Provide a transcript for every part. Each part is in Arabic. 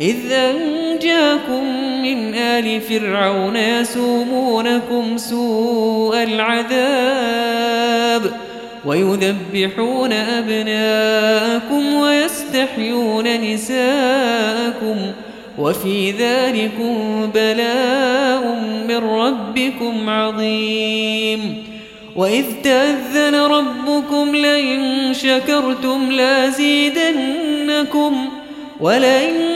إذ أنجاكم من آل فرعون يسومونكم سوء العذاب ويذبحون أبناءكم ويستحيون نساءكم وفي ذلكم بلاء من ربكم عظيم وإذ تأذن ربكم لئن شكرتم لازيدنكم ولئن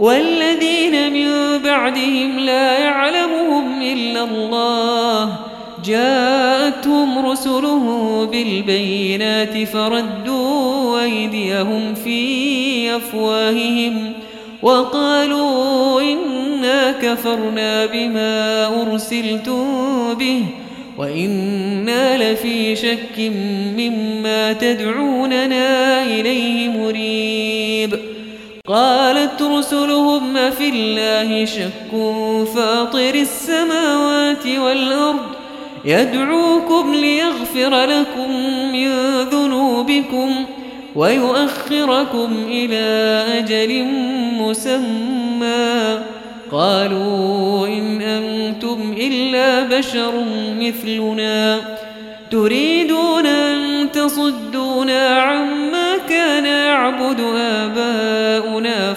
والذين من بعدهم لا يعلمهم إلا الله جاءتهم رسله بالبينات فردوا أيديهم في أفواههم وقالوا إنا كفرنا بما أرسلتم به وإنا لفي شك مما تدعوننا إليه مريب قالت رسلهم في الله شك فاطر السماوات والأرض يدعوكم ليغفر لكم من ذنوبكم ويؤخركم إلى أجل مسمى قالوا إن أنتم إلا بشر مثلنا تريدون أن تصدونا عما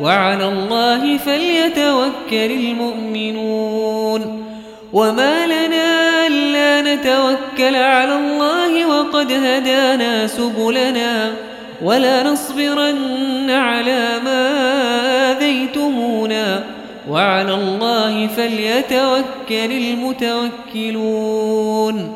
وعلى الله فليتوكل المؤمنون وما لنا ألا نتوكل على الله وقد هدانا سبلنا ولا نصبرن على ما آذيتمونا وعلى الله فليتوكل المتوكلون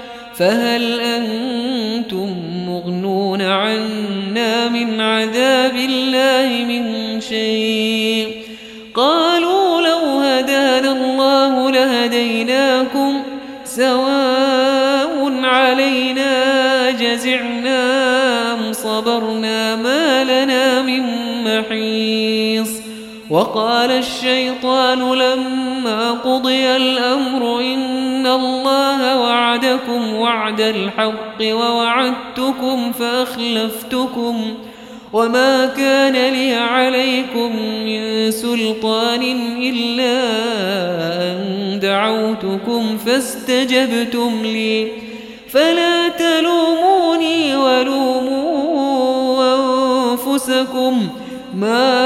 فهل أنتم مغنون عنا من عذاب الله من شيء؟ قالوا لو هدانا الله لهديناكم سواء علينا جزعنا أم صبرنا ما لنا من محيص. وقال الشيطان لما قضي الأمر إن أن الله وعدكم وعد الحق ووعدتكم فأخلفتكم وما كان لي عليكم من سلطان إلا أن دعوتكم فاستجبتم لي فلا تلوموني ولوموا أنفسكم ما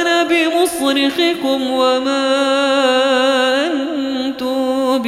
أنا بمصرخكم وما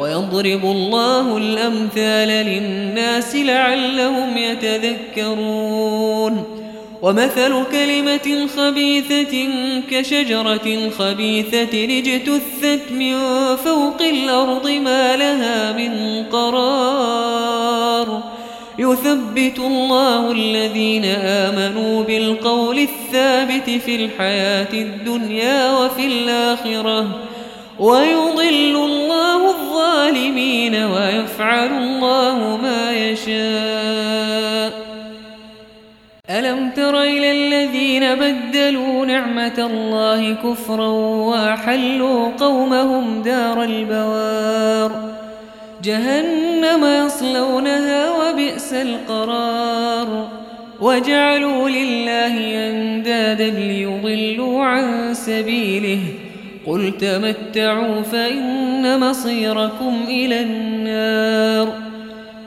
ويضرب الله الأمثال للناس لعلهم يتذكرون ومثل كلمة خبيثة كشجرة خبيثة لجتثت من فوق الأرض ما لها من قرار يثبت الله الذين آمنوا بالقول الثابت في الحياة الدنيا وفي الآخرة وفي الآخرة ويضل الله الظالمين ويفعل الله ما يشاء. ألم تر إلى الذين بدلوا نعمة الله كفرا وحلوا قومهم دار البوار. جهنم يصلونها وبئس القرار. وجعلوا لله أندادا ليضلوا عن سبيله. قل تمتعوا فإن مصيركم إلى النار.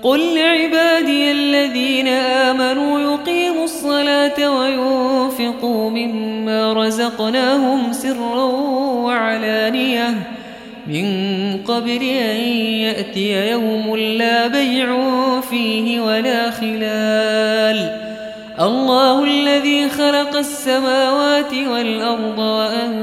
قل لعبادي الذين آمنوا يقيموا الصلاة وينفقوا مما رزقناهم سرا وعلانية. من قبل أن يأتي يوم لا بيع فيه ولا خلال. الله الذي خلق السماوات والأرض وأنفقه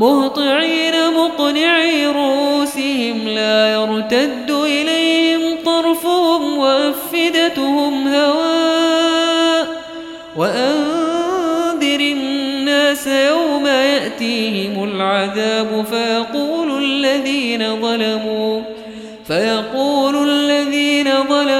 مهطعين مقنعي رؤوسهم لا يرتد إليهم طرفهم وأفدتهم هواء وأنذر الناس يوم يأتيهم العذاب فيقول الذين ظلموا فيقول الذين ظلموا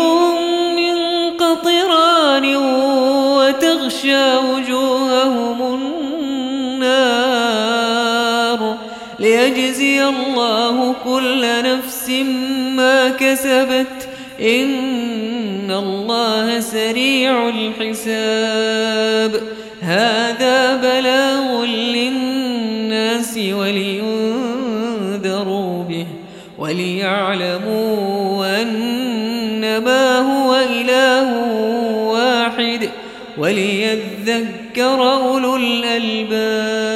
كل نفس ما كسبت إن الله سريع الحساب. هذا بلاغ للناس ولينذروا به وليعلموا أنما هو إله واحد وليذكر أولو الألباب.